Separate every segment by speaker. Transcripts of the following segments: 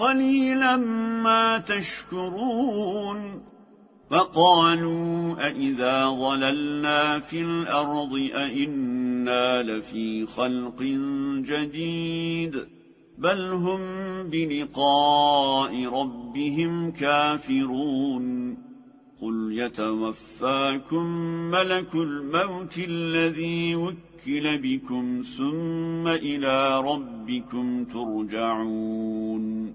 Speaker 1: قليلا ما تشكرون فقالوا أئذا ظللنا في الأرض أئنا لفي خلق جديد بل هم بلقاء ربهم كافرون قل يتوفاكم ملك الموت الذي وكل بكم ثم إلى ربكم ترجعون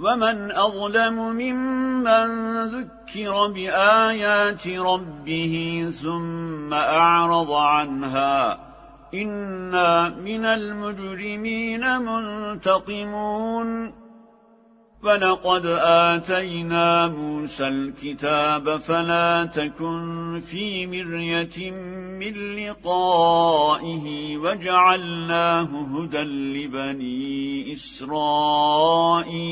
Speaker 1: ومن أظلم ممن ذكر بآيات ربه ثم أعرض عنها إنا من المجرمين منتقمون فلقد آتينا موسى الكتاب فلا تكن في مرية من لقائه وجعلناه هدى لبني إسرائيل